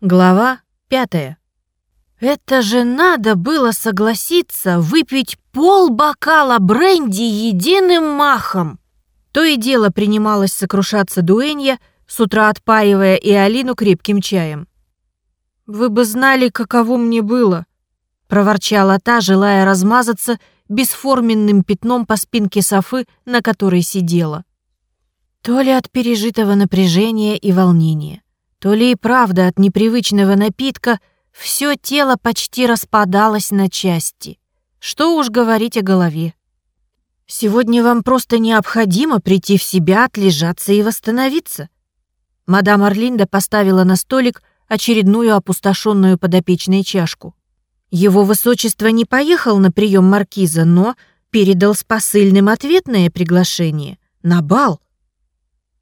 Глава пятая. Это же надо было согласиться выпить пол бокала бренди единым махом. То и дело принималось сокрушаться Дуэнья, с утра отпаивая и Алину крепким чаем. «Вы бы знали, каково мне было», — проворчала та, желая размазаться бесформенным пятном по спинке софы, на которой сидела. То ли от пережитого напряжения и волнения, то ли и правда от непривычного напитка все тело почти распадалось на части. Что уж говорить о голове. Сегодня вам просто необходимо прийти в себя, отлежаться и восстановиться. Мадам Орлинда поставила на столик очередную опустошенную подопечной чашку. Его высочество не поехал на прием маркиза, но передал с посыльным ответное приглашение на бал.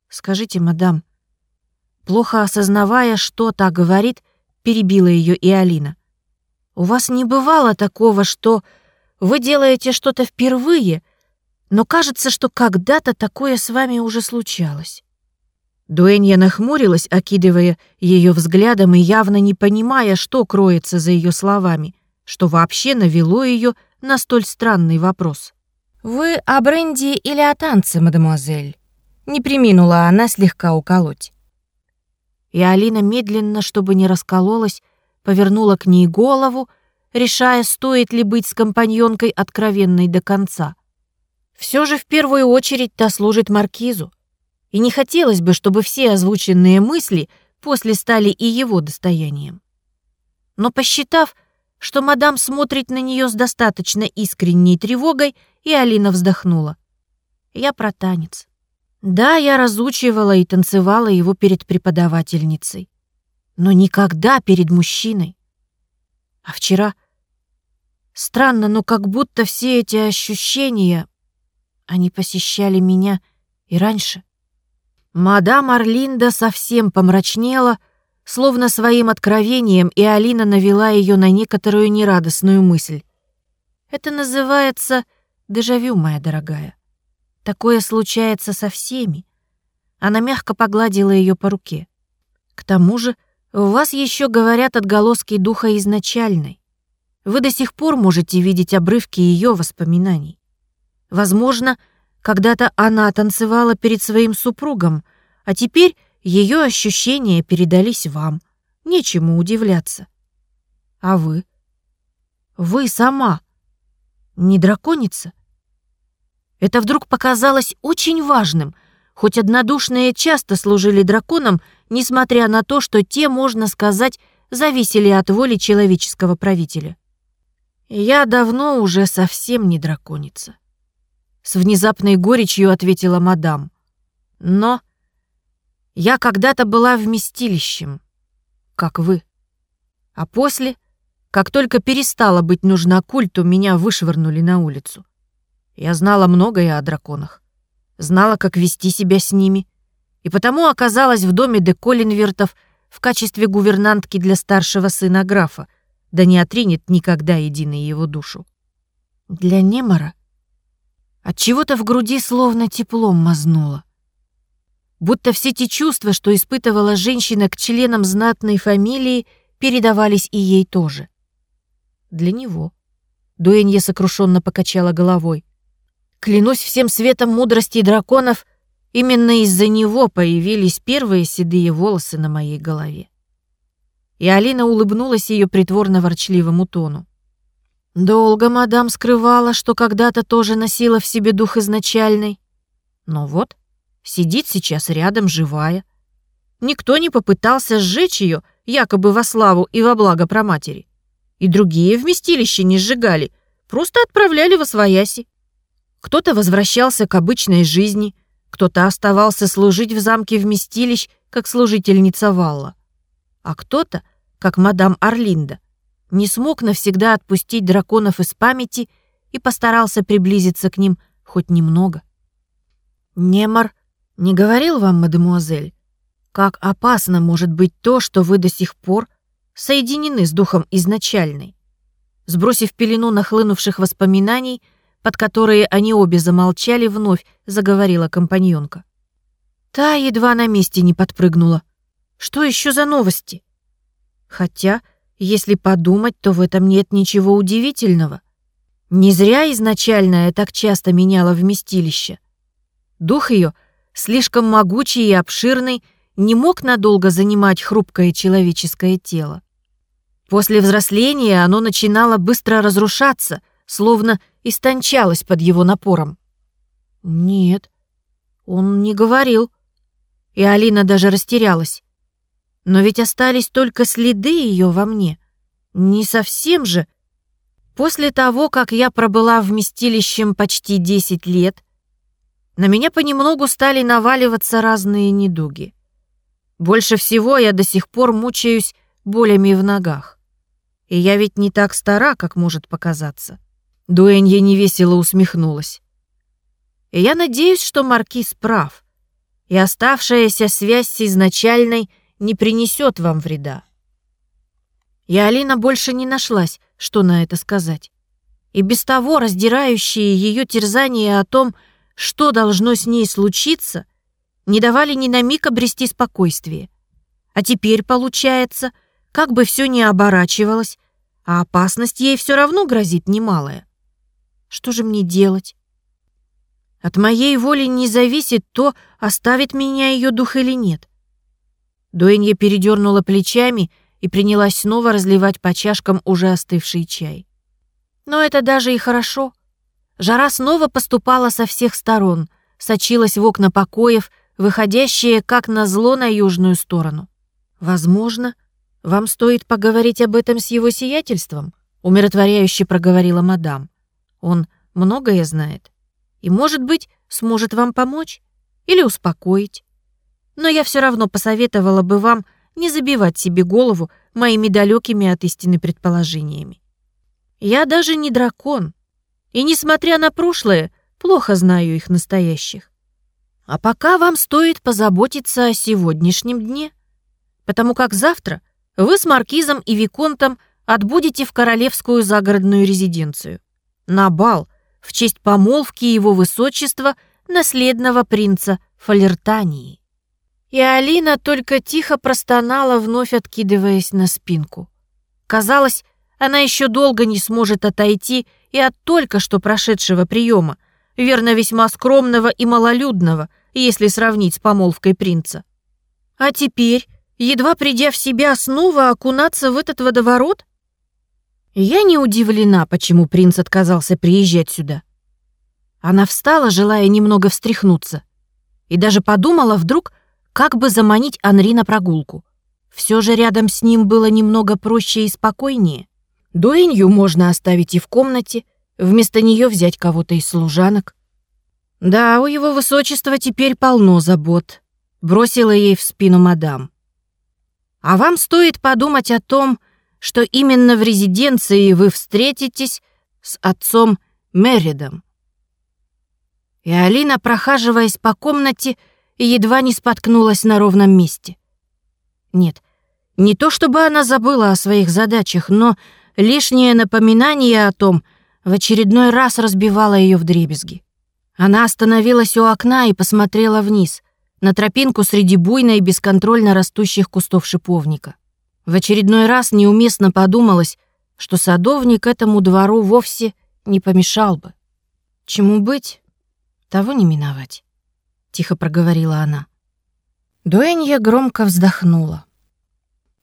Скажите, мадам, Плохо осознавая, что так говорит, перебила ее и Алина. «У вас не бывало такого, что вы делаете что-то впервые, но кажется, что когда-то такое с вами уже случалось». Дуэнья нахмурилась, окидывая ее взглядом и явно не понимая, что кроется за ее словами, что вообще навело ее на столь странный вопрос. «Вы о бренде или о танце, мадемуазель?» Не приминула она слегка уколоть. И Алина медленно, чтобы не раскололась, повернула к ней голову, решая, стоит ли быть с компаньонкой откровенной до конца. Все же в первую очередь та служит маркизу. И не хотелось бы, чтобы все озвученные мысли после стали и его достоянием. Но посчитав, что мадам смотрит на нее с достаточно искренней тревогой, и Алина вздохнула. Я про танец. Да, я разучивала и танцевала его перед преподавательницей, но никогда перед мужчиной. А вчера... Странно, но как будто все эти ощущения, они посещали меня и раньше. Мадам Орлинда совсем помрачнела, словно своим откровением, и Алина навела ее на некоторую нерадостную мысль. Это называется дежавю, моя дорогая. Такое случается со всеми. Она мягко погладила ее по руке. К тому же, у вас еще говорят отголоски духа изначальной. Вы до сих пор можете видеть обрывки ее воспоминаний. Возможно, когда-то она танцевала перед своим супругом, а теперь ее ощущения передались вам. Нечему удивляться. А вы? Вы сама не драконица? Это вдруг показалось очень важным, хоть однодушные часто служили драконам, несмотря на то, что те, можно сказать, зависели от воли человеческого правителя. «Я давно уже совсем не драконица», — с внезапной горечью ответила мадам. «Но я когда-то была вместилищем, как вы. А после, как только перестала быть нужна культу, меня вышвырнули на улицу. Я знала многое о драконах. Знала, как вести себя с ними. И потому оказалась в доме де Коллинвертов в качестве гувернантки для старшего сына графа, да не отринет никогда единой его душу. Для Немора от чего-то в груди словно теплом мазнуло. Будто все те чувства, что испытывала женщина к членам знатной фамилии, передавались и ей тоже. Для него. Дуэнья сокрушенно покачала головой. Клянусь всем светом мудрости драконов, именно из-за него появились первые седые волосы на моей голове. И Алина улыбнулась ее притворно-ворчливому тону. Долго мадам скрывала, что когда-то тоже носила в себе дух изначальный. Но вот, сидит сейчас рядом живая. Никто не попытался сжечь ее, якобы во славу и во благо проматери. И другие вместилища не сжигали, просто отправляли во свояси. Кто-то возвращался к обычной жизни, кто-то оставался служить в замке вместилищ, как служительница Валла. А кто-то, как мадам Орлинда, не смог навсегда отпустить драконов из памяти и постарался приблизиться к ним хоть немного. Немар не говорил вам, мадемуазель, как опасно может быть то, что вы до сих пор соединены с духом изначальной. Сбросив пелену нахлынувших воспоминаний, под которые они обе замолчали, вновь заговорила компаньонка. Та едва на месте не подпрыгнула. Что еще за новости? Хотя, если подумать, то в этом нет ничего удивительного. Не зря изначально я так часто меняла вместилище. Дух ее, слишком могучий и обширный, не мог надолго занимать хрупкое человеческое тело. После взросления оно начинало быстро разрушаться, словно истончалось под его напором. Нет, он не говорил. И Алина даже растерялась. Но ведь остались только следы ее во мне. Не совсем же. После того, как я пробыла вместилищем почти 10 лет, на меня понемногу стали наваливаться разные недуги. Больше всего я до сих пор мучаюсь болями в ногах. И я ведь не так стара, как может показаться. Дуэнья невесело усмехнулась. Я надеюсь, что Маркиз прав, и оставшаяся связь с изначальной не принесет вам вреда. И Алина больше не нашлась, что на это сказать. И без того раздирающие ее терзания о том, что должно с ней случиться — не давали ни на миг обрести спокойствие. А теперь, получается, как бы все ни оборачивалось, а опасность ей все равно грозит немалая. Что же мне делать? От моей воли не зависит то, оставит меня ее дух или нет. Дуэнья передернула плечами и принялась снова разливать по чашкам уже остывший чай. Но это даже и хорошо. Жара снова поступала со всех сторон, сочилась в окна покоев, выходящие как назло на южную сторону. Возможно, вам стоит поговорить об этом с его сиятельством, умиротворяюще проговорила мадам. Он многое знает и, может быть, сможет вам помочь или успокоить. Но я все равно посоветовала бы вам не забивать себе голову моими далекими от истины предположениями. Я даже не дракон, и, несмотря на прошлое, плохо знаю их настоящих. А пока вам стоит позаботиться о сегодняшнем дне, потому как завтра вы с Маркизом и Виконтом отбудете в королевскую загородную резиденцию на бал в честь помолвки его высочества наследного принца Фалертании. И Алина только тихо простонала, вновь откидываясь на спинку. Казалось, она еще долго не сможет отойти и от только что прошедшего приема, верно, весьма скромного и малолюдного, если сравнить с помолвкой принца. А теперь, едва придя в себя, снова окунаться в этот водоворот? Я не удивлена, почему принц отказался приезжать сюда. Она встала, желая немного встряхнуться, и даже подумала вдруг, как бы заманить Анри на прогулку. Все же рядом с ним было немного проще и спокойнее. Дуэнью можно оставить и в комнате, вместо нее взять кого-то из служанок. Да, у его высочества теперь полно забот, бросила ей в спину мадам. А вам стоит подумать о том, что именно в резиденции вы встретитесь с отцом Меридом. И Алина, прохаживаясь по комнате, едва не споткнулась на ровном месте. Нет, не то чтобы она забыла о своих задачах, но лишнее напоминание о том в очередной раз разбивало ее вдребезги. Она остановилась у окна и посмотрела вниз, на тропинку среди буйной и бесконтрольно растущих кустов шиповника. В очередной раз неуместно подумалось, что садовник этому двору вовсе не помешал бы. Чему быть, того не миновать, тихо проговорила она. Дуэнья громко вздохнула.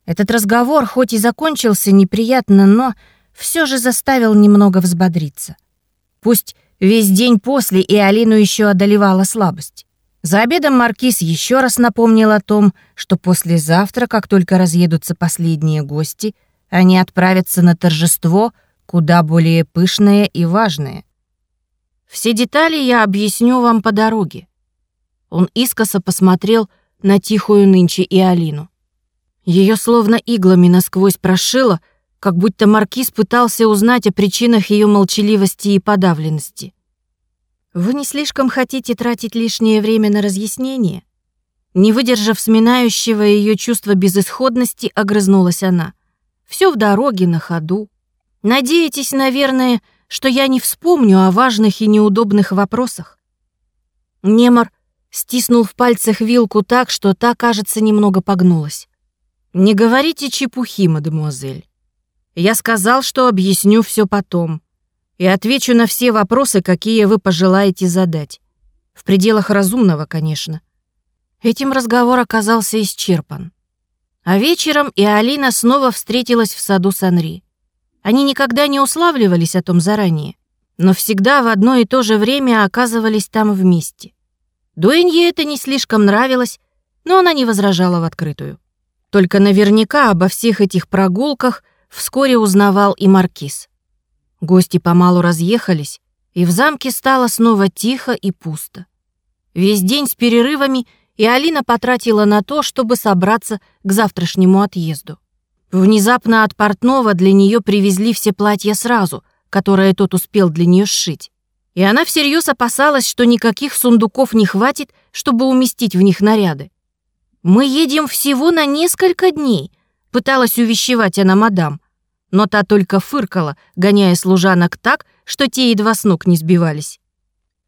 Этот разговор хоть и закончился неприятно, но все же заставил немного взбодриться. Пусть Весь день после и Алину еще одолевала слабость. За обедом Маркиз еще раз напомнил о том, что послезавтра, как только разъедутся последние гости, они отправятся на торжество, куда более пышное и важное. Все детали я объясню вам по дороге. Он искоса посмотрел на тихую нынче и Алину. Ее словно иглами насквозь прошило — как будто маркиз пытался узнать о причинах ее молчаливости и подавленности. «Вы не слишком хотите тратить лишнее время на разъяснение?» Не выдержав сминающего ее чувства безысходности, огрызнулась она. Все в дороге, на ходу. Надеетесь, наверное, что я не вспомню о важных и неудобных вопросах?» Немор стиснул в пальцах вилку так, что та, кажется, немного погнулась. «Не говорите чепухи, мадемуазель. Я сказал, что объясню все потом и отвечу на все вопросы, какие вы пожелаете задать. В пределах разумного, конечно». Этим разговор оказался исчерпан. А вечером и Алина снова встретилась в саду с Анри. Они никогда не уславливались о том заранее, но всегда в одно и то же время оказывались там вместе. Дуэнье это не слишком нравилось, но она не возражала в открытую. Только наверняка обо всех этих прогулках вскоре узнавал и Маркиз. Гости помалу разъехались, и в замке стало снова тихо и пусто. Весь день с перерывами и Алина потратила на то, чтобы собраться к завтрашнему отъезду. Внезапно от портного для нее привезли все платья сразу, которые тот успел для нее сшить. И она всерьез опасалась, что никаких сундуков не хватит, чтобы уместить в них наряды. «Мы едем всего на несколько дней», — пыталась увещевать она мадам. Но та только фыркала, гоняя служанок так, что те едва с ног не сбивались.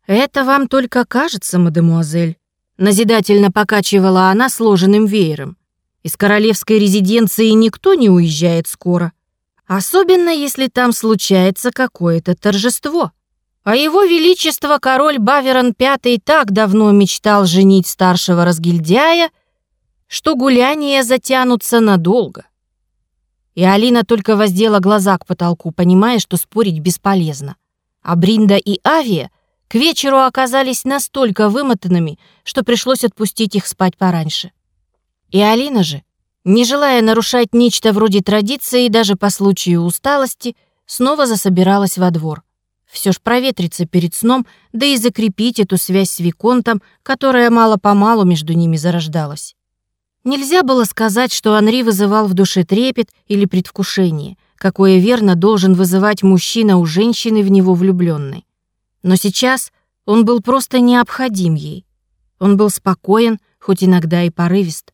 «Это вам только кажется, мадемуазель», — назидательно покачивала она сложенным веером. «Из королевской резиденции никто не уезжает скоро, особенно если там случается какое-то торжество». А его величество король Баверон V так давно мечтал женить старшего разгильдяя, что гуляния затянутся надолго. И Алина только воздела глаза к потолку, понимая, что спорить бесполезно. А Бринда и Авия к вечеру оказались настолько вымотанными, что пришлось отпустить их спать пораньше. И Алина же, не желая нарушать нечто вроде традиции даже по случаю усталости, снова засобиралась во двор. Все ж проветриться перед сном, да и закрепить эту связь с Виконтом, которая мало-помалу между ними зарождалась. Нельзя было сказать, что Анри вызывал в душе трепет или предвкушение, какое верно должен вызывать мужчина у женщины в него влюбленной. Но сейчас он был просто необходим ей. Он был спокоен, хоть иногда и порывист.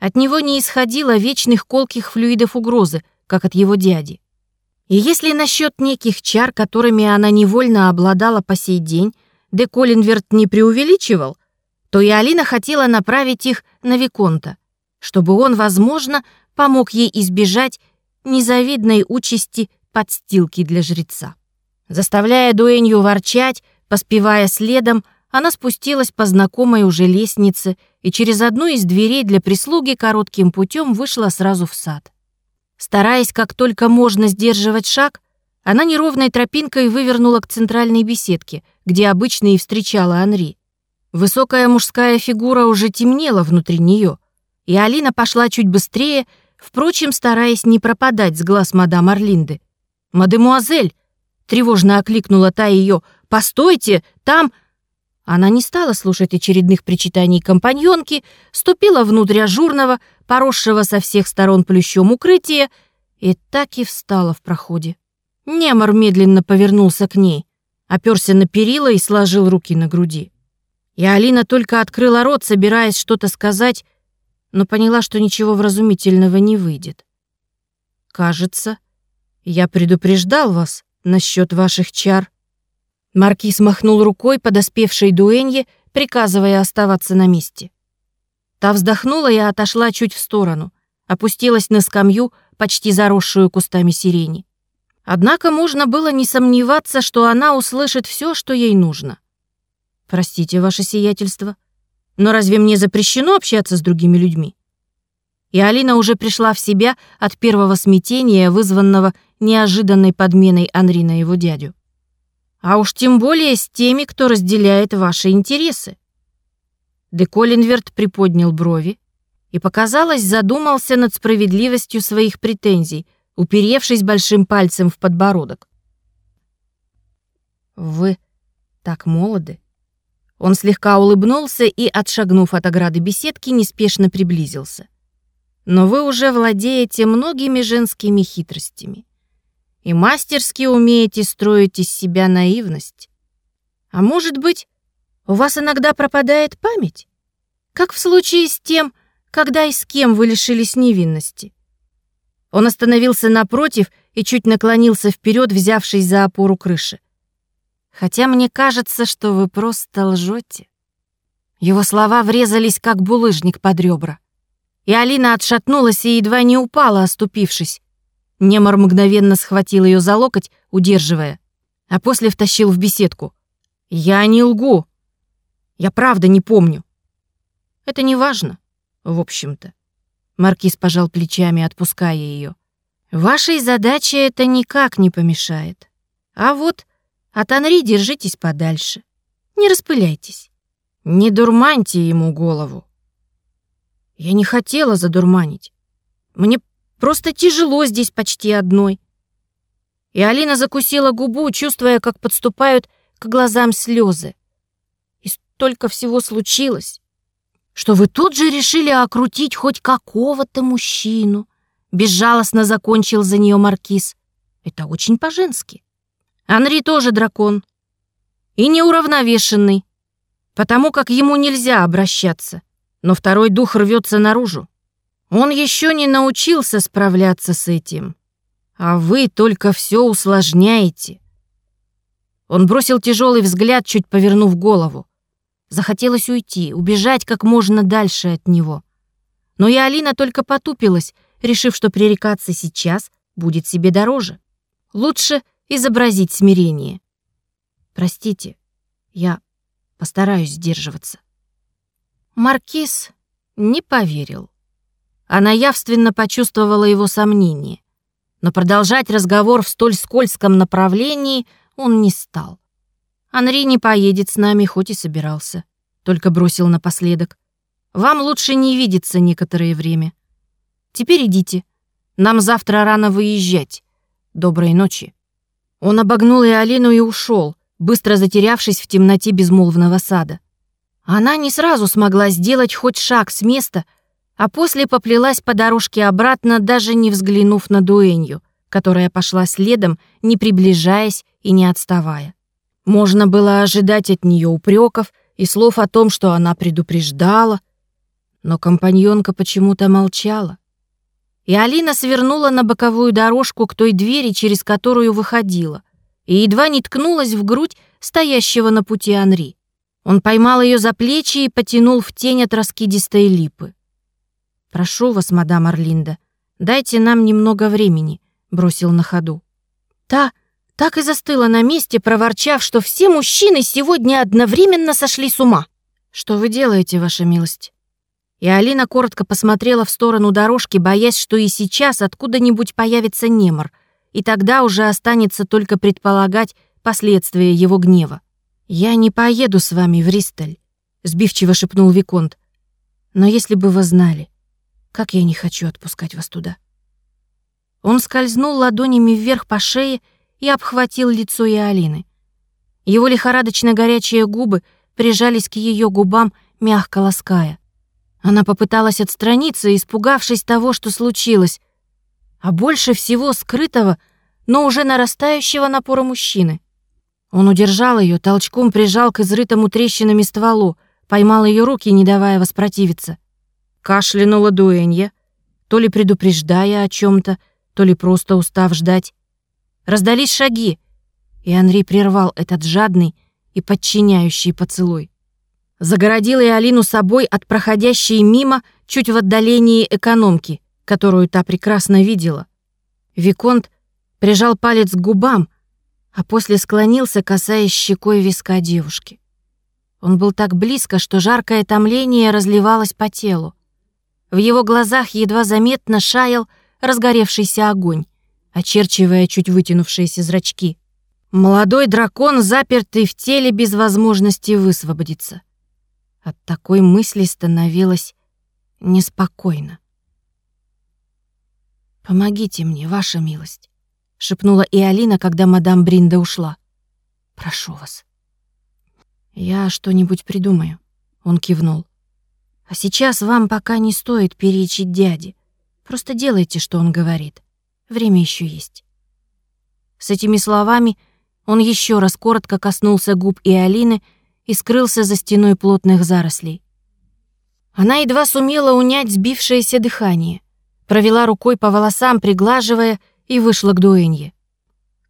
От него не исходило вечных колких флюидов угрозы, как от его дяди. И если насчет неких чар, которыми она невольно обладала по сей день, де Коллинверт не преувеличивал, то и Алина хотела направить их на Виконта, чтобы он, возможно, помог ей избежать незавидной участи подстилки для жреца. Заставляя дуэнью ворчать, поспевая следом, она спустилась по знакомой уже лестнице и через одну из дверей для прислуги коротким путем вышла сразу в сад. Стараясь как только можно сдерживать шаг, она неровной тропинкой вывернула к центральной беседке, где обычно и встречала Анри. Высокая мужская фигура уже темнела внутри нее и Алина пошла чуть быстрее, впрочем, стараясь не пропадать с глаз мадам Орлинды. «Мадемуазель!» — тревожно окликнула та ее. «Постойте! Там...» Она не стала слушать очередных причитаний компаньонки, ступила внутрь ажурного, поросшего со всех сторон плющом укрытия, и так и встала в проходе. Немор медленно повернулся к ней, оперся на перила и сложил руки на груди. И Алина только открыла рот, собираясь что-то сказать, но поняла, что ничего вразумительного не выйдет. «Кажется, я предупреждал вас насчет ваших чар». Маркиз махнул рукой подоспевшей дуэнье, приказывая оставаться на месте. Та вздохнула и отошла чуть в сторону, опустилась на скамью, почти заросшую кустами сирени. Однако можно было не сомневаться, что она услышит все, что ей нужно. «Простите, ваше сиятельство», но разве мне запрещено общаться с другими людьми? И Алина уже пришла в себя от первого смятения, вызванного неожиданной подменой Анри на его дядю. А уж тем более с теми, кто разделяет ваши интересы. Де Коллинверт приподнял брови и, показалось, задумался над справедливостью своих претензий, уперевшись большим пальцем в подбородок. «Вы так молоды», он слегка улыбнулся и, отшагнув от ограды беседки, неспешно приблизился. «Но вы уже владеете многими женскими хитростями и мастерски умеете строить из себя наивность. А может быть, у вас иногда пропадает память? Как в случае с тем, когда и с кем вы лишились невинности?» Он остановился напротив и чуть наклонился вперед, взявшись за опору крыши. Хотя мне кажется, что вы просто лжете. Его слова врезались, как булыжник под ребра. и Алина отшатнулась и едва не упала, оступившись. Немор мгновенно схватил ее за локоть, удерживая, а после втащил в беседку. «Я не лгу. Я правда не помню». «Это не важно, в общем-то». Маркиз пожал плечами, отпуская ее. «Вашей задаче это никак не помешает. А вот от Анри держитесь подальше. Не распыляйтесь. Не дурманьте ему голову». Я не хотела задурманить. Мне просто тяжело здесь почти одной. И Алина закусила губу, чувствуя, как подступают к глазам слезы. И столько всего случилось, что вы тут же решили окрутить хоть какого-то мужчину. Безжалостно закончил за нее маркиз. Это очень по-женски. Анри тоже дракон. И неуравновешенный, потому как ему нельзя обращаться но второй дух рвется наружу. Он еще не научился справляться с этим, а вы только все усложняете. Он бросил тяжелый взгляд, чуть повернув голову. Захотелось уйти, убежать как можно дальше от него. Но и Алина только потупилась, решив, что пререкаться сейчас будет себе дороже. Лучше изобразить смирение. Простите, я постараюсь сдерживаться. Маркиз не поверил. Она явственно почувствовала его сомнение. Но продолжать разговор в столь скользком направлении он не стал. «Анри не поедет с нами, хоть и собирался», — только бросил напоследок. «Вам лучше не видеться некоторое время. Теперь идите. Нам завтра рано выезжать. Доброй ночи». Он обогнул и Алину и ушел, быстро затерявшись в темноте безмолвного сада. Она не сразу смогла сделать хоть шаг с места, а после поплелась по дорожке обратно, даже не взглянув на дуэнью, которая пошла следом, не приближаясь и не отставая. Можно было ожидать от нее упреков и слов о том, что она предупреждала, но компаньонка почему-то молчала. И Алина свернула на боковую дорожку к той двери, через которую выходила, и едва не ткнулась в грудь стоящего на пути Анри. Он поймал ее за плечи и потянул в тень от раскидистой липы. «Прошу вас, мадам Орлинда, дайте нам немного времени», — бросил на ходу. Та так и застыла на месте, проворчав, что все мужчины сегодня одновременно сошли с ума. «Что вы делаете, ваша милость?» И Алина коротко посмотрела в сторону дорожки, боясь, что и сейчас откуда-нибудь появится немор, и тогда уже останется только предполагать последствия его гнева. «Я не поеду с вами в Ристаль», — сбивчиво шепнул Виконт. «Но если бы вы знали, как я не хочу отпускать вас туда». Он скользнул ладонями вверх по шее и обхватил лицо Иолины. Его лихорадочно горячие губы прижались к ее губам, мягко лаская. Она попыталась отстраниться, испугавшись того, что случилось, а больше всего скрытого, но уже нарастающего напора мужчины. Он удержал ее, толчком прижал к изрытому трещинами стволу, поймал ее руки, не давая воспротивиться. Кашлянула дуэнья, то ли предупреждая о чем то то ли просто устав ждать. Раздались шаги, и Анри прервал этот жадный и подчиняющий поцелуй. Загородил и Алину собой от проходящей мимо чуть в отдалении экономки, которую та прекрасно видела. Виконт прижал палец к губам, а после склонился, касаясь щекой виска девушки. Он был так близко, что жаркое томление разливалось по телу. В его глазах едва заметно шаял разгоревшийся огонь, очерчивая чуть вытянувшиеся зрачки. Молодой дракон, запертый в теле без возможности высвободиться. От такой мысли становилось неспокойно. «Помогите мне, ваша милость», шепнула и Алина, когда мадам Бринда ушла. Прошу вас. Я что-нибудь придумаю, он кивнул. А сейчас вам пока не стоит перечить дяде. Просто делайте, что он говорит. Время еще есть. С этими словами он еще раз коротко коснулся губ и Алины и скрылся за стеной плотных зарослей. Она едва сумела унять сбившееся дыхание, провела рукой по волосам, приглаживая и вышла к дуэнье.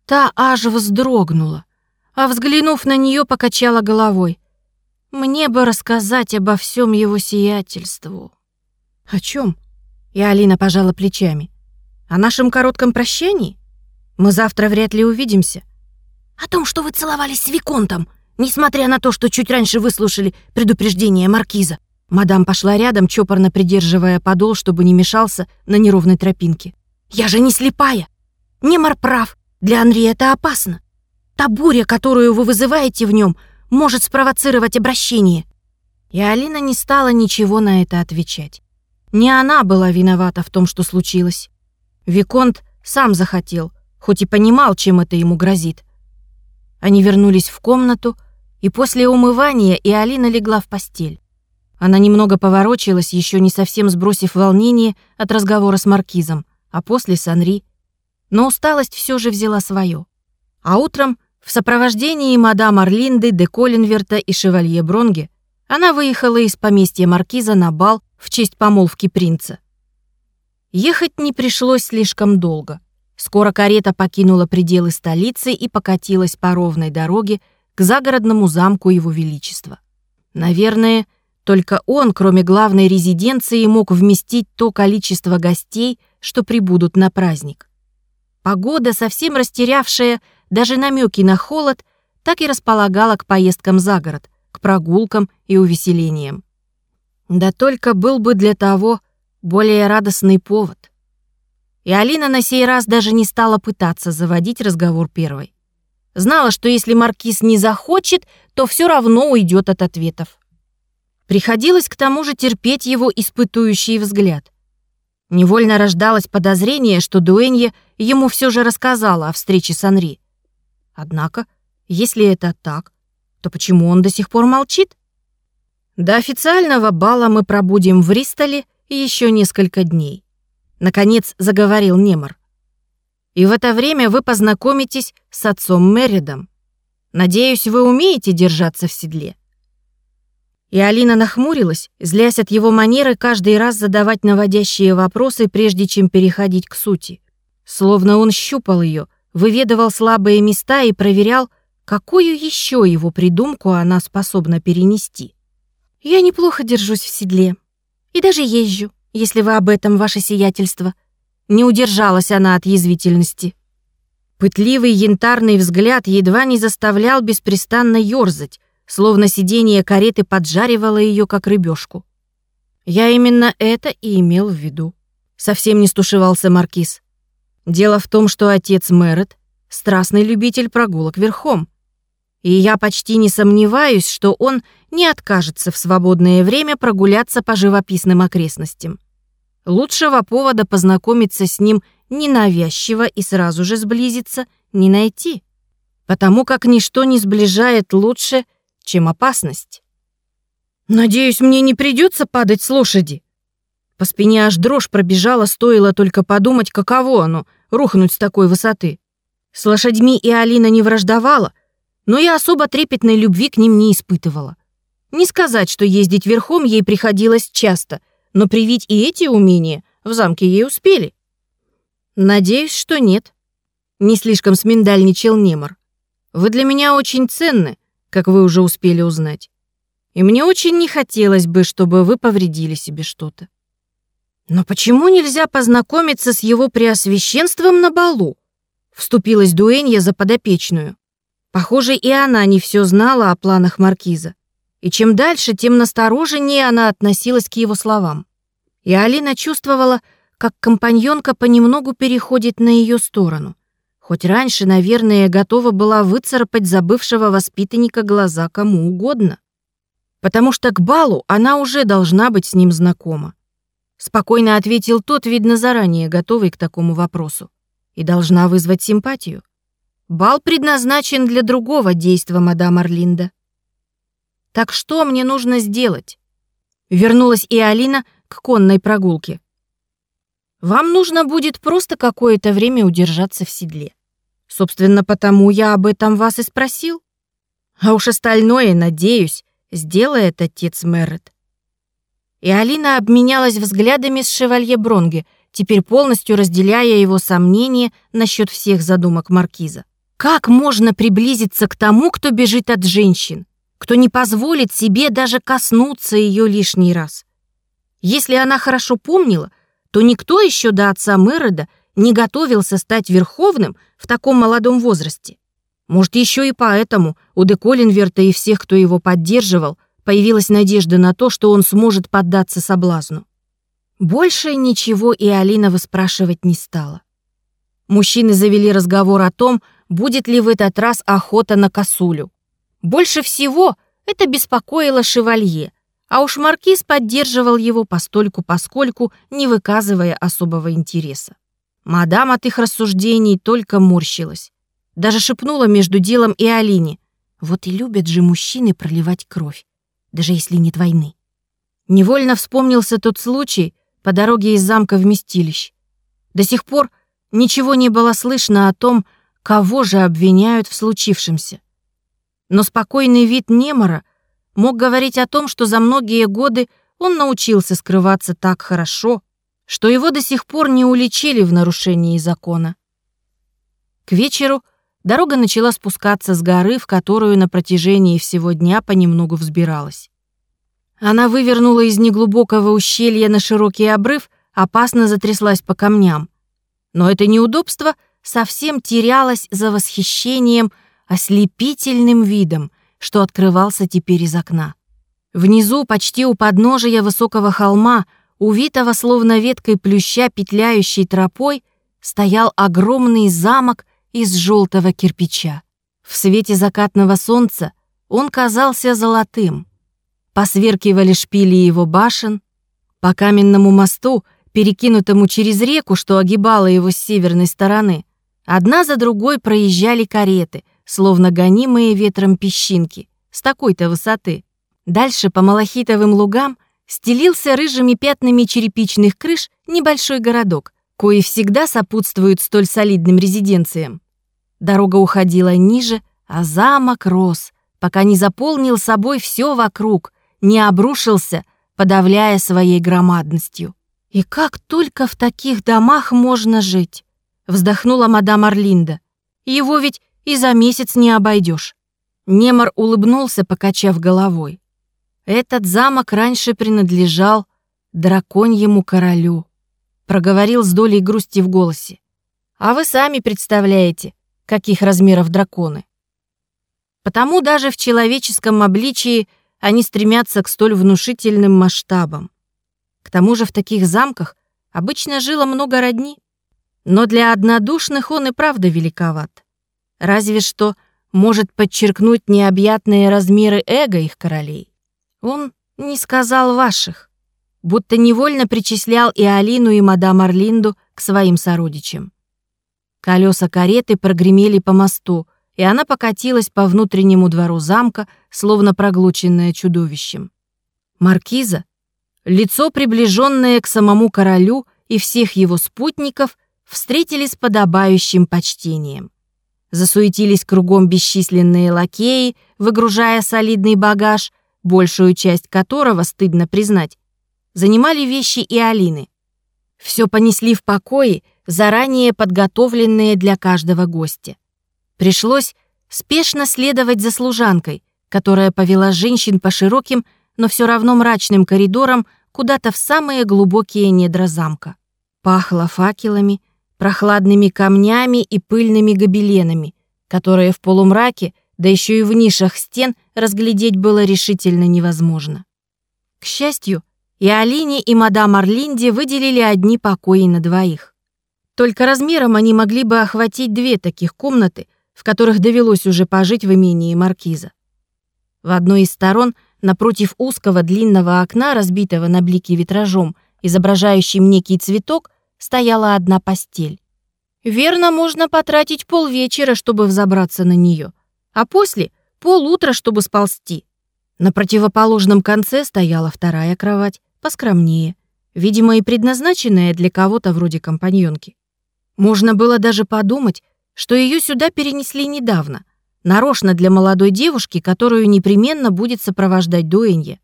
Та аж вздрогнула, а взглянув на нее, покачала головой. Мне бы рассказать обо всем его сиятельству. «О чем? И Алина пожала плечами. «О нашем коротком прощании? Мы завтра вряд ли увидимся». «О том, что вы целовались с Виконтом, несмотря на то, что чуть раньше выслушали предупреждение Маркиза». Мадам пошла рядом, чопорно придерживая подол, чтобы не мешался на неровной тропинке. «Я же не слепая! Немар прав, для Анри это опасно. Та буря, которую вы вызываете в нем, может спровоцировать обращение». И Алина не стала ничего на это отвечать. Не она была виновата в том, что случилось. Виконт сам захотел, хоть и понимал, чем это ему грозит. Они вернулись в комнату, и после умывания и Алина легла в постель. Она немного поворочилась, еще не совсем сбросив волнение от разговора с Маркизом, а после с Анри. Но усталость все же взяла свое. А утром в сопровождении мадам Орлинды, де Коллинверта и шевалье Бронге она выехала из поместья маркиза на бал в честь помолвки принца. Ехать не пришлось слишком долго. Скоро карета покинула пределы столицы и покатилась по ровной дороге к загородному замку Его Величества. Наверное, только он, кроме главной резиденции, мог вместить то количество гостей, что прибудут на праздник. Погода, совсем растерявшая даже намеки на холод, так и располагала к поездкам за город, к прогулкам и увеселениям. Да только был бы для того более радостный повод. И Алина на сей раз даже не стала пытаться заводить разговор первой. Знала, что если Маркиз не захочет, то все равно уйдет от ответов. Приходилось к тому же терпеть его испытующий взгляд. Невольно рождалось подозрение, что Дуэнье ему все же рассказала о встрече с Анри. Однако, если это так, то почему он до сих пор молчит? До официального бала мы пробудем в Ристоле еще несколько дней. Наконец заговорил Немор. И в это время вы познакомитесь с отцом Меридом. Надеюсь, вы умеете держаться в седле. И Алина нахмурилась, злясь от его манеры каждый раз задавать наводящие вопросы, прежде чем переходить к сути. Словно он щупал ее, выведывал слабые места и проверял, какую еще его придумку она способна перенести. «Я неплохо держусь в седле. И даже езжу, если вы об этом, ваше сиятельство». Не удержалась она от язвительности. Пытливый янтарный взгляд едва не заставлял беспрестанно ёрзать, словно сидение кареты поджаривало ее, как рыбешку. Я именно это и имел в виду. Совсем не стушевался Маркиз. Дело в том, что отец Мэрит — страстный любитель прогулок верхом. И я почти не сомневаюсь, что он не откажется в свободное время прогуляться по живописным окрестностям. Лучшего повода познакомиться с ним ненавязчиво и сразу же сблизиться не найти, потому как ничто не сближает лучше, чем опасность. «Надеюсь, мне не придется падать с лошади», по спине аж дрожь пробежала, стоило только подумать, каково оно — рухнуть с такой высоты. С лошадьми и Алина не враждовала, но я особо трепетной любви к ним не испытывала. Не сказать, что ездить верхом ей приходилось часто, но привить и эти умения в замке ей успели. Надеюсь, что нет. Не слишком сминдальничал Немор. Вы для меня очень ценны, как вы уже успели узнать. И мне очень не хотелось бы, чтобы вы повредили себе что-то. «Но почему нельзя познакомиться с его преосвященством на балу?» Вступилась Дуэнья за подопечную. Похоже, и она не все знала о планах Маркиза. И чем дальше, тем настороженнее она относилась к его словам. И Алина чувствовала, как компаньонка понемногу переходит на ее сторону. Хоть раньше, наверное, готова была выцарапать забывшего воспитанника глаза кому угодно. Потому что к балу она уже должна быть с ним знакома. Спокойно ответил тот, видно, заранее готовый к такому вопросу. И должна вызвать симпатию. Бал предназначен для другого действа, мадам Орлинда. Так что мне нужно сделать? Вернулась и Алина к конной прогулке. Вам нужно будет просто какое-то время удержаться в седле. Собственно, потому я об этом вас и спросил. А уж остальное, надеюсь, сделает отец Меррет и Алина обменялась взглядами с шевалье Бронге, теперь полностью разделяя его сомнения насчет всех задумок маркиза. Как можно приблизиться к тому, кто бежит от женщин, кто не позволит себе даже коснуться ее лишний раз? Если она хорошо помнила, то никто еще до отца Мэрода не готовился стать верховным в таком молодом возрасте. Может, еще и поэтому у де Коллинверта и всех, кто его поддерживал, появилась надежда на то, что он сможет поддаться соблазну. Больше ничего и Алина выспрашивать не стала. Мужчины завели разговор о том, будет ли в этот раз охота на косулю. Больше всего это беспокоило шевалье, а уж маркиз поддерживал его постольку-поскольку, не выказывая особого интереса. Мадам от их рассуждений только морщилась. Даже шепнула между делом и Алине. Вот и любят же мужчины проливать кровь, даже если нет войны. Невольно вспомнился тот случай по дороге из замка в Местилищ. До сих пор ничего не было слышно о том, кого же обвиняют в случившемся. Но спокойный вид Немора мог говорить о том, что за многие годы он научился скрываться так хорошо, что его до сих пор не уличили в нарушении закона. К вечеру дорога начала спускаться с горы, в которую на протяжении всего дня понемногу взбиралась. Она вывернула из неглубокого ущелья на широкий обрыв, опасно затряслась по камням. Но это неудобство совсем терялось за восхищением ослепительным видом, что открывался теперь из окна. Внизу, почти у подножия высокого холма, увитого словно веткой плюща, петляющей тропой, стоял огромный замок из желтого кирпича. В свете закатного солнца он казался золотым. Посверкивали шпили его башен. По каменному мосту, перекинутому через реку, что огибала его с северной стороны, одна за другой проезжали кареты, словно гонимые ветром песчинки, с такой-то высоты. Дальше по малахитовым лугам стелился рыжими пятнами черепичных крыш небольшой городок, кои всегда сопутствуют столь солидным резиденциям. Дорога уходила ниже, а замок рос, пока не заполнил собой все вокруг, не обрушился, подавляя своей громадностью. «И как только в таких домах можно жить?» — вздохнула мадам Орлинда. «Его ведь и за месяц не обойдешь». Немор улыбнулся, покачав головой. Этот замок раньше принадлежал драконьему королю. Проговорил с долей грусти в голосе. А вы сами представляете, каких размеров драконы. Потому даже в человеческом обличии они стремятся к столь внушительным масштабам. К тому же в таких замках обычно жило много родни. Но для однодушных он и правда великоват. Разве что может подчеркнуть необъятные размеры эго их королей. Он не сказал ваших, будто невольно причислял и Алину, и мадам Орлинду к своим сородичам. Колеса кареты прогремели по мосту, и она покатилась по внутреннему двору замка, словно проглоченная чудовищем. Маркиза, лицо, приближенное к самому королю и всех его спутников, встретили с подобающим почтением. Засуетились кругом бесчисленные лакеи, выгружая солидный багаж, большую часть которого, стыдно признать, занимали вещи и Алины. Все понесли в покое, заранее подготовленные для каждого гостя. Пришлось спешно следовать за служанкой, которая повела женщин по широким, но все равно мрачным коридорам куда-то в самые глубокие недра замка. Пахло факелами, прохладными камнями и пыльными гобеленами, которые в полумраке, да еще и в нишах стен, разглядеть было решительно невозможно. К счастью, и Алине, и мадам Орлинде выделили одни покои на двоих. Только размером они могли бы охватить две таких комнаты, в которых довелось уже пожить в имении маркиза. В одной из сторон, напротив узкого длинного окна, разбитого на блике витражом, изображающим некий цветок, стояла одна постель. Верно, можно потратить полвечера, чтобы взобраться на нее, а после — полутра, чтобы сползти. На противоположном конце стояла вторая кровать, поскромнее, видимо, и предназначенная для кого-то вроде компаньонки. Можно было даже подумать, что ее сюда перенесли недавно, нарочно для молодой девушки, которую непременно будет сопровождать дуэнье.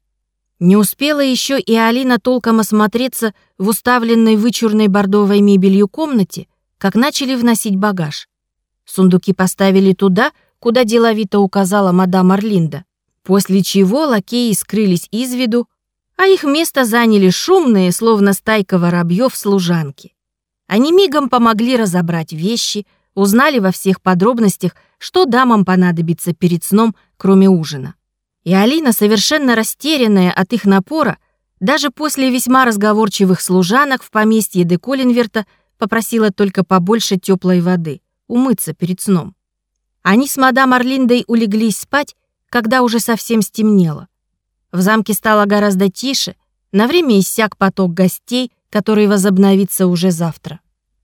Не успела еще и Алина толком осмотреться в уставленной вычурной бордовой мебелью комнате, как начали вносить багаж. Сундуки поставили туда, куда деловито указала мадам Орлинда, после чего лакеи скрылись из виду, а их место заняли шумные, словно стайка воробьев, служанки. Они мигом помогли разобрать вещи, узнали во всех подробностях, что дамам понадобится перед сном, кроме ужина. И Алина, совершенно растерянная от их напора, даже после весьма разговорчивых служанок в поместье де Колинверта попросила только побольше теплой воды, умыться перед сном. Они с мадам Орлиндой улеглись спать, когда уже совсем стемнело. В замке стало гораздо тише, на время иссяк поток гостей, который возобновится уже завтра.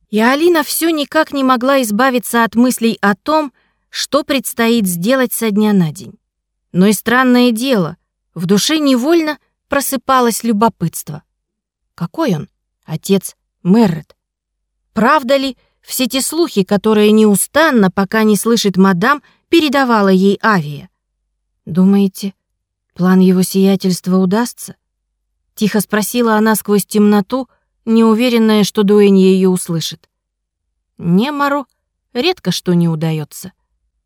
И Алина все никак не могла избавиться от мыслей о том, что предстоит сделать со дня на день. Но и странное дело, в душе невольно просыпалось любопытство. Какой он, отец Меррет? Правда ли все те слухи, которые неустанно, пока не слышит мадам, передавала ей Авия? Думаете, план его сиятельства удастся? Тихо спросила она сквозь темноту, неуверенная, что Дуэнья ее услышит. Немару редко что не удается.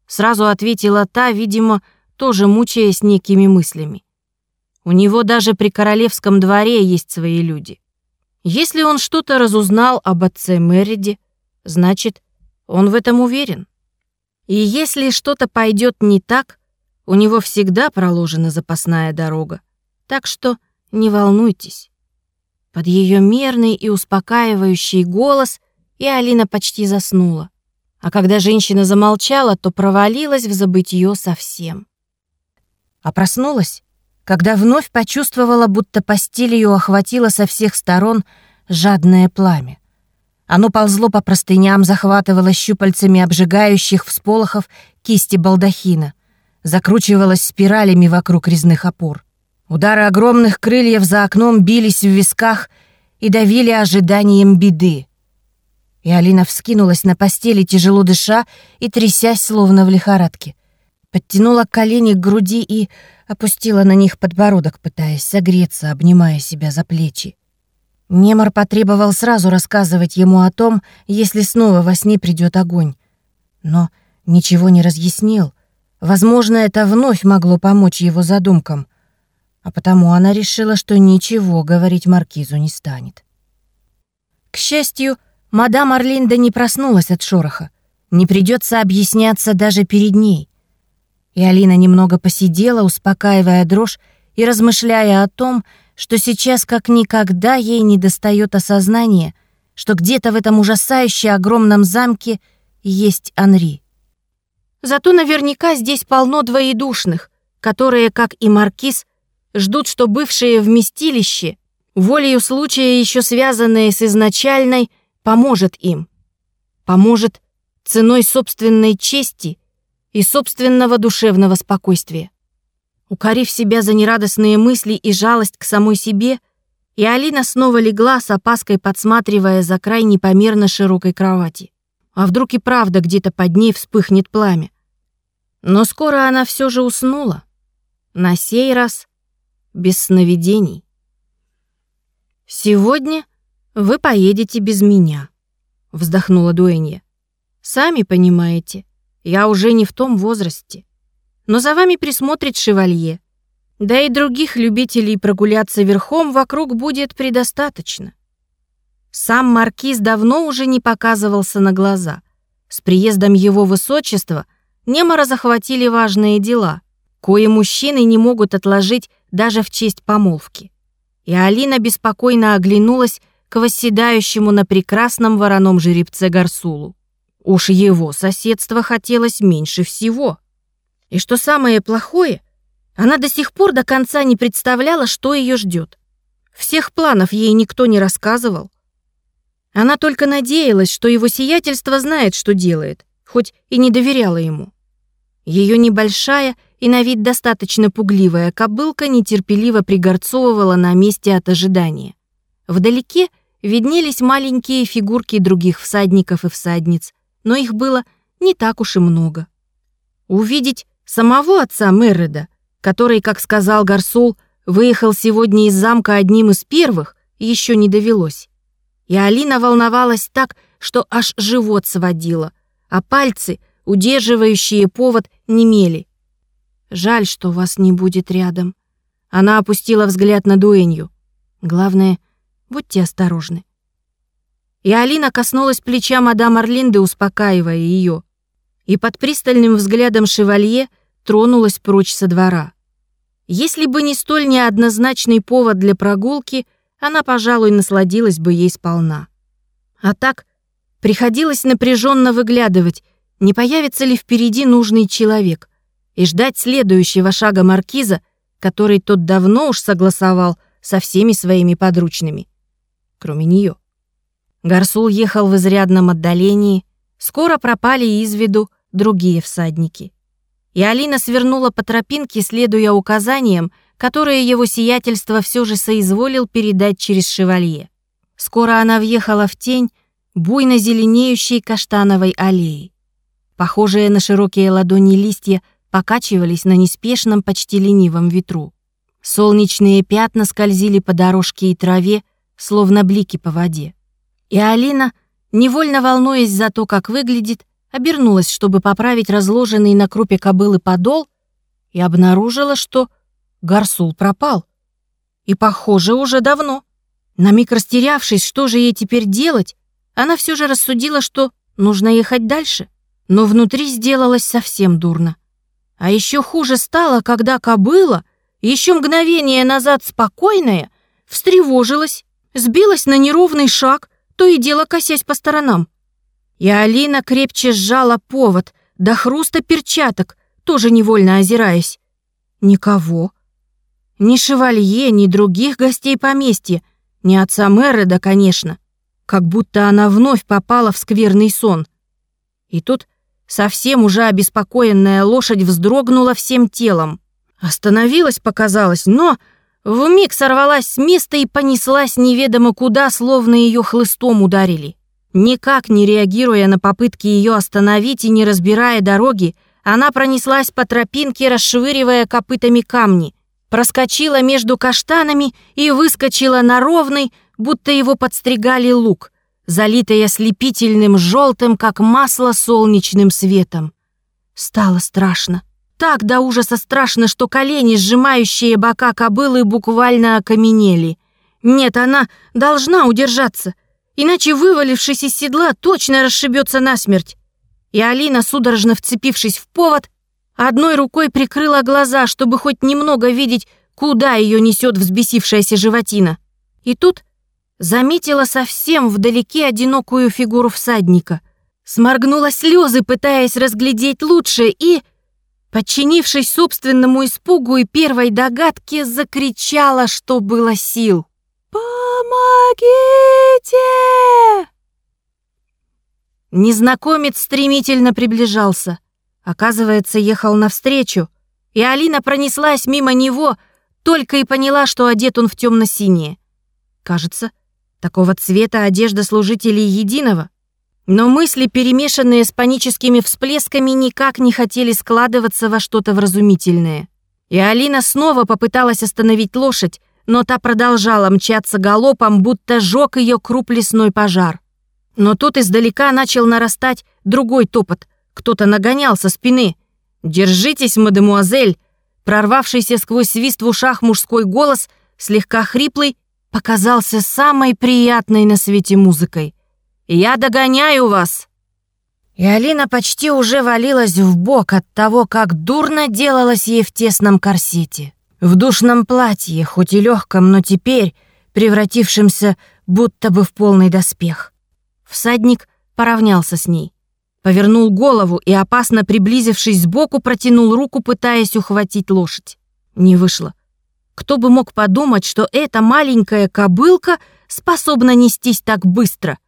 Сразу ответила та, видимо, тоже мучаясь некими мыслями. У него даже при королевском дворе есть свои люди. Если он что-то разузнал об отце Мериде, значит, он в этом уверен. И если что-то пойдет не так, у него всегда проложена запасная дорога. Так что не волнуйтесь. Под ее мерный и успокаивающий голос и Алина почти заснула. А когда женщина замолчала, то провалилась в забытье совсем. А проснулась, когда вновь почувствовала, будто постель ее охватило со всех сторон жадное пламя. Оно ползло по простыням, захватывало щупальцами обжигающих всполохов кисти балдахина, закручивалось спиралями вокруг резных опор. Удары огромных крыльев за окном бились в висках и давили ожиданием беды. И Алина вскинулась на постели, тяжело дыша и трясясь, словно в лихорадке. Подтянула колени к груди и опустила на них подбородок, пытаясь согреться, обнимая себя за плечи. Немор потребовал сразу рассказывать ему о том, если снова во сне придет огонь. Но ничего не разъяснил. Возможно, это вновь могло помочь его задумкам. А потому она решила, что ничего говорить Маркизу не станет. К счастью, мадам Орлинда не проснулась от шороха. Не придется объясняться даже перед ней. И Алина немного посидела, успокаивая дрожь и размышляя о том, что сейчас как никогда ей недостает осознания, что где-то в этом ужасающе огромном замке есть Анри. Зато наверняка здесь полно двоедушных, которые, как и Маркиз, ждут, что бывшее вместилище, волею случая еще связанное с изначальной, поможет им. Поможет ценой собственной чести и собственного душевного спокойствия. Укорив себя за нерадостные мысли и жалость к самой себе, и Алина снова легла с опаской, подсматривая за край непомерно широкой кровати. А вдруг и правда где-то под ней вспыхнет пламя? Но скоро она все же уснула. На сей раз без сновидений. «Сегодня вы поедете без меня», — вздохнула Дуэнья. «Сами понимаете, я уже не в том возрасте. Но за вами присмотрит шевалье. Да и других любителей прогуляться верхом вокруг будет предостаточно. Сам маркиз давно уже не показывался на глаза. С приездом его высочества Немора захватили важные дела, кое мужчины не могут отложить даже в честь помолвки. И Алина беспокойно оглянулась к восседающему на прекрасном вороном жеребце Гарсулу. Уж его соседство хотелось меньше всего. И что самое плохое, она до сих пор до конца не представляла, что ее ждет. Всех планов ей никто не рассказывал. Она только надеялась, что его сиятельство знает, что делает, хоть и не доверяла ему. Ее небольшая и на вид достаточно пугливая кобылка нетерпеливо пригорцовывала на месте от ожидания. Вдалеке виднелись маленькие фигурки других всадников и всадниц, но их было не так уж и много. Увидеть самого отца Мерреда, который, как сказал Гарсул, выехал сегодня из замка одним из первых, еще не довелось. И Алина волновалась так, что аж живот сводило, а пальцы, удерживающие повод, немели. «Жаль, что вас не будет рядом», Она опустила взгляд на дуэнью. Главное, будьте осторожны. И Алина коснулась плеча мадам Орлинды, успокаивая ее. И под пристальным взглядом шевалье тронулась прочь со двора. Если бы не столь неоднозначный повод для прогулки, она, пожалуй, насладилась бы ей сполна. А так приходилось напряженно выглядывать, не появится ли впереди нужный человек, и ждать следующего шага маркиза, который тот давно уж согласовал со всеми своими подручными, кроме нее. Гарсул ехал в изрядном отдалении, скоро пропали из виду другие всадники. И Алина свернула по тропинке, следуя указаниям, которые его сиятельство все же соизволил передать через шевалье. Скоро она въехала в тень буйно зеленеющей каштановой аллеи. Похожие на широкие ладони листья покачивались на неспешном, почти ленивом ветру. Солнечные пятна скользили по дорожке и траве, словно блики по воде. И Алина, невольно волнуясь за то, как выглядит, обернулась, чтобы поправить разложенный на крупе кобылы подол, и обнаружила, что Гарсул пропал. И, похоже, уже давно. На миг растерявшись, что же ей теперь делать, она все же рассудила, что нужно ехать дальше. Но внутри сделалось совсем дурно. А еще хуже стало, когда кобыла, еще мгновение назад спокойная, встревожилась, сбилась на неровный шаг, то и дело косясь по сторонам. И Алина крепче сжала повод, до хруста перчаток, тоже невольно озираясь. Никого. Ни шевалье, ни других гостей поместья, ни отца Мереда, конечно. Как будто она вновь попала в скверный сон. И тут совсем уже обеспокоенная лошадь вздрогнула всем телом. Остановилась, показалось, но вмиг сорвалась с места и понеслась неведомо куда, словно ее хлыстом ударили. Никак не реагируя на попытки ее остановить и не разбирая дороги, она пронеслась по тропинке, расшвыривая копытами камни, проскочила между каштанами и выскочила на ровный, будто его подстригали лук, залитый ослепительным желтым, как масло, солнечным светом. Стало страшно. Так до ужаса страшно, что колени, сжимающие бока кобылы, буквально окаменели. Нет, она должна удержаться, иначе, вывалившись из седла, точно расшибется насмерть. И Алина, судорожно вцепившись в повод, одной рукой прикрыла глаза, чтобы хоть немного видеть, куда ее несет взбесившаяся животина. И тут заметила совсем вдалеке одинокую фигуру всадника. Сморгнула слезы, пытаясь разглядеть лучше, и подчинившись собственному испугу и первой догадке, закричала, что было сил. «Помогите!» Незнакомец стремительно приближался. Оказывается, ехал навстречу, и Алина пронеслась мимо него, только и поняла, что одет он в темно-синее. Кажется, такого цвета одежда служителей Единого — но мысли, перемешанные с паническими всплесками, никак не хотели складываться во что-то вразумительное. И Алина снова попыталась остановить лошадь, но та продолжала мчаться галопом, будто жёг ее круп лесной пожар. Но тут издалека начал нарастать другой топот. Кто-то нагонял со спины. «Держитесь, мадемуазель!» Прорвавшийся сквозь свист в ушах мужской голос, слегка хриплый, показался самой приятной на свете музыкой. Я догоняю вас!» И Алина почти уже валилась в бок от того, как дурно делалось ей в тесном корсете. В душном платье, хоть и легком, но теперь превратившемся будто бы в полный доспех. Всадник поравнялся с ней. Повернул голову и, опасно приблизившись сбоку, протянул руку, пытаясь ухватить лошадь. Не вышло. Кто бы мог подумать, что эта маленькая кобылка способна нестись так быстро —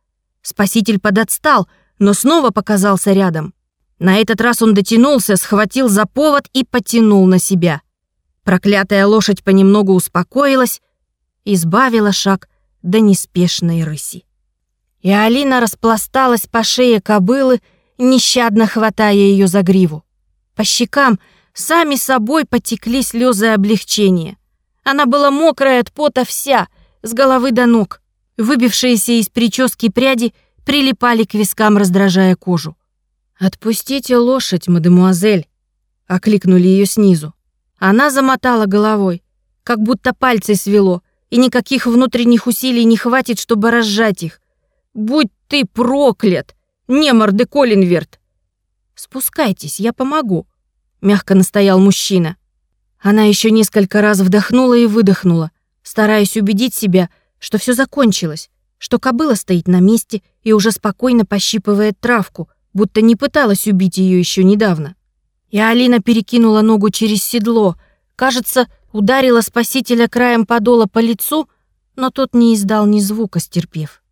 Спаситель подотстал, но снова показался рядом. На этот раз он дотянулся, схватил за повод и потянул на себя. Проклятая лошадь понемногу успокоилась, избавила шаг до неспешной рыси. И Алина распласталась по шее кобылы, нещадно хватая ее за гриву. По щекам сами собой потекли слезы облегчения. Она была мокрая от пота вся, с головы до ног. Выбившиеся из прически пряди прилипали к вискам, раздражая кожу. «Отпустите лошадь, мадемуазель!» — окликнули ее снизу. Она замотала головой. как будто пальцы свело, и никаких внутренних усилий не хватит, чтобы разжать их. Будь ты проклят, неморды Колинверт! Спускайтесь, я помогу, мягко настоял мужчина. Она еще несколько раз вдохнула и выдохнула, стараясь убедить себя, что все закончилось, что кобыла стоит на месте и уже спокойно пощипывает травку, будто не пыталась убить ее еще недавно. И Алина перекинула ногу через седло, кажется, ударила спасителя краем подола по лицу, но тот не издал ни звука, стерпев.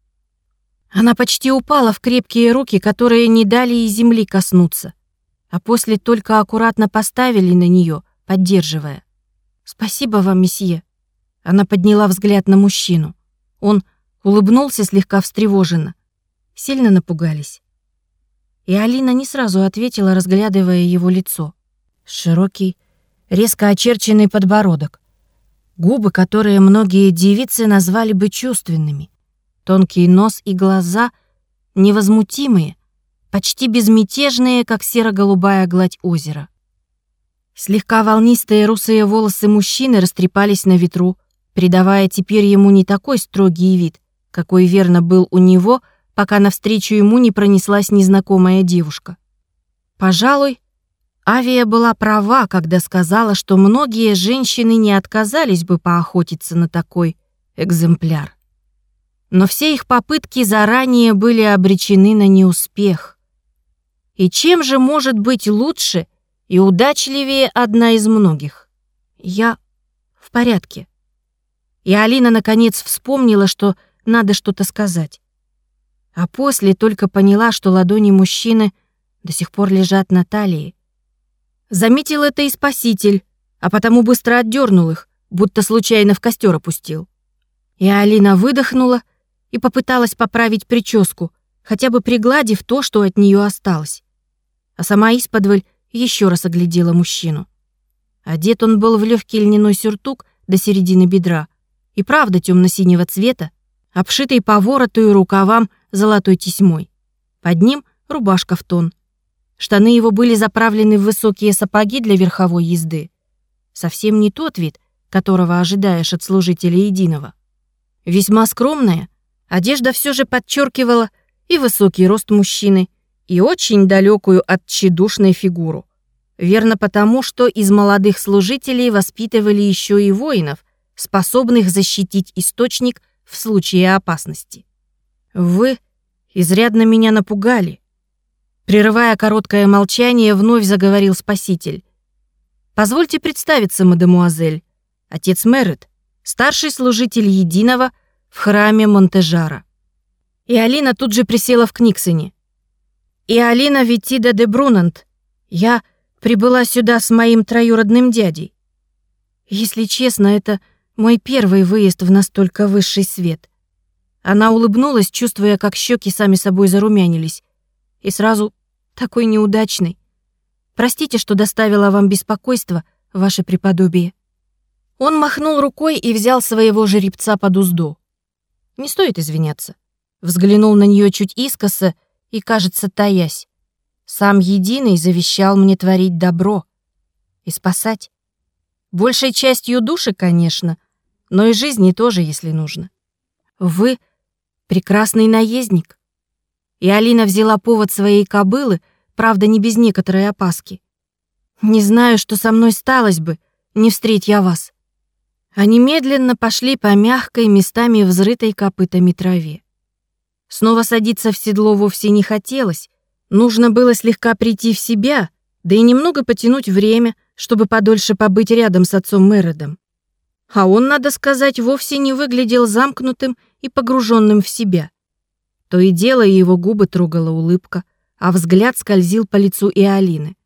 Она почти упала в крепкие руки, которые не дали и земли коснуться, а после только аккуратно поставили на нее, поддерживая. «Спасибо вам, месье». Она подняла взгляд на мужчину. Он улыбнулся слегка встревоженно. Сильно напугались. И Алина не сразу ответила, разглядывая его лицо. Широкий, резко очерченный подбородок. Губы, которые многие девицы назвали бы чувственными. Тонкий нос и глаза невозмутимые, почти безмятежные, как серо-голубая гладь озера. Слегка волнистые русые волосы мужчины растрепались на ветру, придавая теперь ему не такой строгий вид, какой верно был у него, пока навстречу ему не пронеслась незнакомая девушка. Пожалуй, Авия была права, когда сказала, что многие женщины не отказались бы поохотиться на такой экземпляр но все их попытки заранее были обречены на неуспех. И чем же может быть лучше и удачливее одна из многих? Я в порядке. И Алина наконец вспомнила, что надо что-то сказать. А после только поняла, что ладони мужчины до сих пор лежат на талии. Заметил это и спаситель, а потому быстро отдернул их, будто случайно в костер опустил. И Алина выдохнула и попыталась поправить прическу, хотя бы пригладив то, что от нее осталось. А сама исподволь еще раз оглядела мужчину. Одет он был в легкий льняной сюртук до середины бедра, и правда темно-синего цвета, обшитый по вороту и рукавам золотой тесьмой. Под ним рубашка в тон. Штаны его были заправлены в высокие сапоги для верховой езды. Совсем не тот вид, которого ожидаешь от служителя единого. Весьма скромная, Одежда все же подчеркивала и высокий рост мужчины, и очень далекую от тщедушной фигуру. Верно потому, что из молодых служителей воспитывали еще и воинов, способных защитить источник в случае опасности. Вы изрядно меня напугали. Прерывая короткое молчание, вновь заговорил спаситель. Позвольте представиться, мадемуазель. Отец Мерет, старший служитель Единого — в храме Монтежара. И Алина тут же присела в Книксоне. И Алина Витида де Брунант. Я прибыла сюда с моим троюродным дядей. Если честно, это мой первый выезд в настолько высший свет. Она улыбнулась, чувствуя, как щеки сами собой зарумянились. И сразу такой неудачный. Простите, что доставила вам беспокойство, ваше преподобие. Он махнул рукой и взял своего жеребца под узду. Не стоит извиняться. Взглянул на нее чуть искоса и, кажется, таясь. Сам Единый завещал мне творить добро и спасать. Большей частью души, конечно, но и жизни тоже, если нужно. Вы прекрасный наездник. И Алина взяла повод своей кобылы, правда, не без некоторой опаски. Не знаю, что со мной сталось бы, не встреть я вас. Они медленно пошли по мягкой, местами взрытой копытами траве. Снова садиться в седло вовсе не хотелось. Нужно было слегка прийти в себя, да и немного потянуть время, чтобы подольше побыть рядом с отцом Мередом. А он, надо сказать, вовсе не выглядел замкнутым и погруженным в себя. То и дело его губы трогала улыбка, а взгляд скользил по лицу и Алины.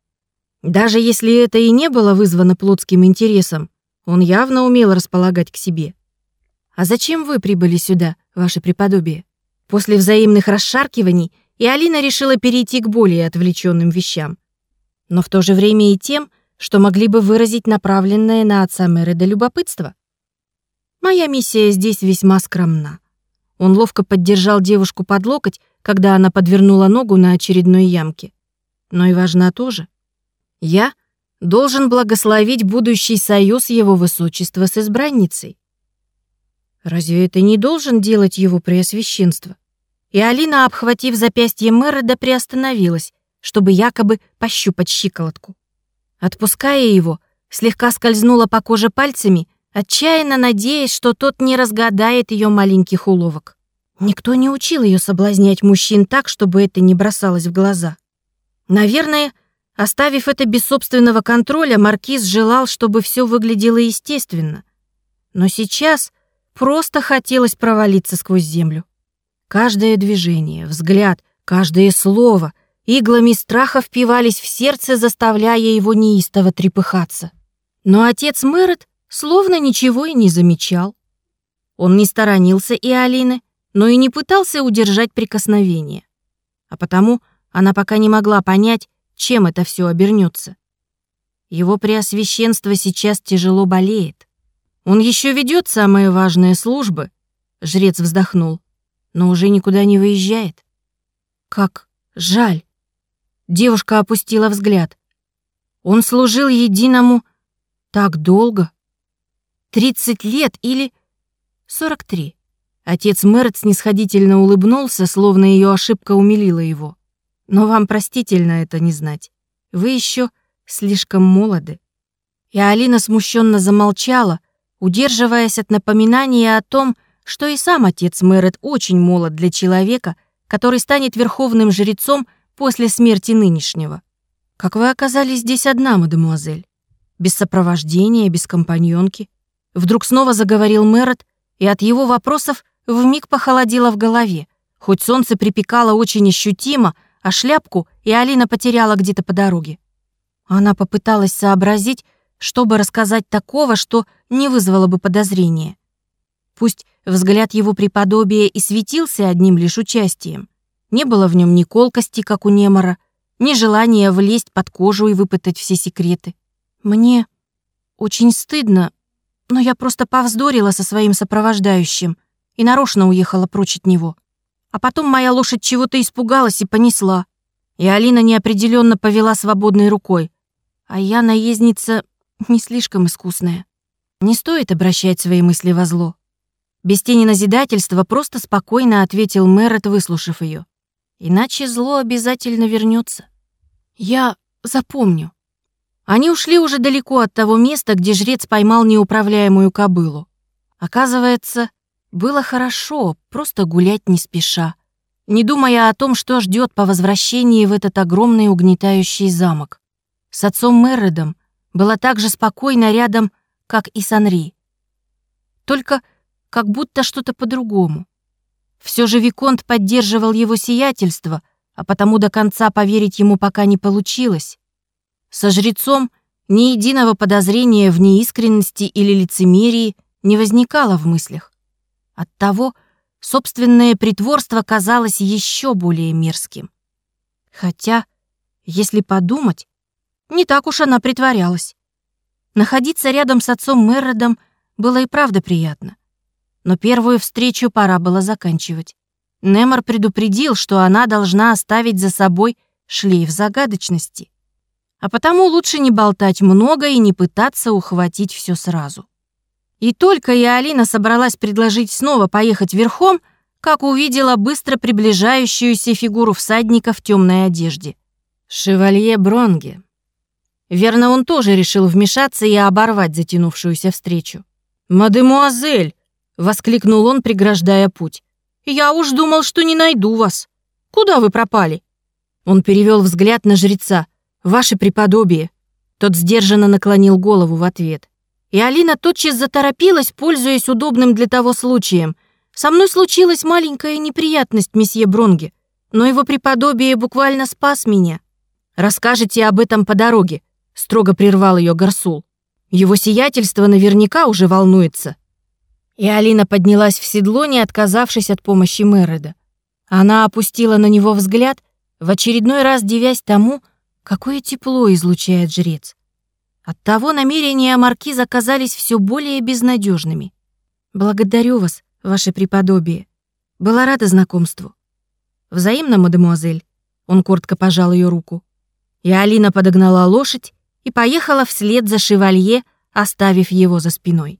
Даже если это и не было вызвано плотским интересом, он явно умел располагать к себе. «А зачем вы прибыли сюда, ваше преподобие?» После взаимных расшаркиваний и Алина решила перейти к более отвлеченным вещам. Но в то же время и тем, что могли бы выразить направленное на отца Мереда любопытство. «Моя миссия здесь весьма скромна». Он ловко поддержал девушку под локоть, когда она подвернула ногу на очередной ямке. Но и важна тоже. Я должен благословить будущий союз его высочества с избранницей. Разве это не должен делать его преосвященство? И Алина, обхватив запястье Мэрода, приостановилась, чтобы якобы пощупать щиколотку. Отпуская его, слегка скользнула по коже пальцами, отчаянно надеясь, что тот не разгадает ее маленьких уловок. Никто не учил ее соблазнять мужчин так, чтобы это не бросалось в глаза. Наверное, оставив это без собственного контроля, маркиз желал, чтобы все выглядело естественно. Но сейчас просто хотелось провалиться сквозь землю. Каждое движение, взгляд, каждое слово иглами страха впивались в сердце, заставляя его неистово трепыхаться. Но отец Мэрот словно ничего и не замечал. Он не сторонился и Алины, но и не пытался удержать прикосновение. А потому она пока не могла понять, чем это все обернется. Его преосвященство сейчас тяжело болеет. Он еще ведет самые важные службы, жрец вздохнул, но уже никуда не выезжает. Как жаль. Девушка опустила взгляд. Он служил единому так долго. Тридцать лет или сорок три. Отец Мэрт снисходительно улыбнулся, словно ее ошибка умилила его. Но вам простительно это не знать. Вы еще слишком молоды. И Алина смущенно замолчала, удерживаясь от напоминания о том, что и сам отец Мэрет очень молод для человека, который станет верховным жрецом после смерти нынешнего. Как вы оказались здесь одна, мадемуазель? Без сопровождения, без компаньонки? Вдруг снова заговорил Мэрет, и от его вопросов вмиг похолодело в голове. Хоть солнце припекало очень ощутимо, а шляпку и Алина потеряла где-то по дороге. Она попыталась сообразить, чтобы рассказать такого, что не вызвало бы подозрения. Пусть взгляд его преподобия и светился одним лишь участием. Не было в нем ни колкости, как у Немора, ни желания влезть под кожу и выпытать все секреты. Мне очень стыдно, но я просто повздорила со своим сопровождающим и нарочно уехала прочь от него. А потом моя лошадь чего-то испугалась и понесла. И Алина неопределенно повела свободной рукой. А я, наездница, не слишком искусная. Не стоит обращать свои мысли во зло. Без тени назидательства просто спокойно ответил Мэрот, выслушав ее. Иначе зло обязательно вернется. Я запомню. Они ушли уже далеко от того места, где жрец поймал неуправляемую кобылу. Оказывается, было хорошо, просто гулять не спеша, не думая о том, что ждет по возвращении в этот огромный угнетающий замок. С отцом Мерредом было так же спокойно рядом, как и с Анри. Только как будто что-то по-другому. Все же Виконт поддерживал его сиятельство, а потому до конца поверить ему пока не получилось. Со жрецом ни единого подозрения в неискренности или лицемерии не возникало в мыслях. Оттого собственное притворство казалось еще более мерзким. Хотя, если подумать, не так уж она притворялась. Находиться рядом с отцом Мерредом было и правда приятно. Но первую встречу пора было заканчивать. Немор предупредил, что она должна оставить за собой шлейф загадочности. А потому лучше не болтать много и не пытаться ухватить все сразу. И только я Алина собралась предложить снова поехать верхом, как увидела быстро приближающуюся фигуру всадника в темной одежде. Шевалье Бронге. Верно, он тоже решил вмешаться и оборвать затянувшуюся встречу. «Мадемуазель!» — воскликнул он, преграждая путь. «Я уж думал, что не найду вас. Куда вы пропали?» Он перевел взгляд на жреца. «Ваше преподобие». Тот сдержанно наклонил голову в ответ. И Алина тотчас заторопилась, пользуясь удобным для того случаем. «Со мной случилась маленькая неприятность, месье Бронге, но его преподобие буквально спас меня». «Расскажете об этом по дороге», — строго прервал ее Гарсул. «Его сиятельство наверняка уже волнуется». И Алина поднялась в седло, не отказавшись от помощи Мереда. Она опустила на него взгляд, в очередной раз дивясь тому, какое тепло излучает жрец. Оттого намерения маркиза казались все более безнадежными. «Благодарю вас, ваше преподобие. Была рада знакомству». «Взаимно, мадемуазель». Он коротко пожал ее руку. И Алина подогнала лошадь и поехала вслед за шевалье, оставив его за спиной.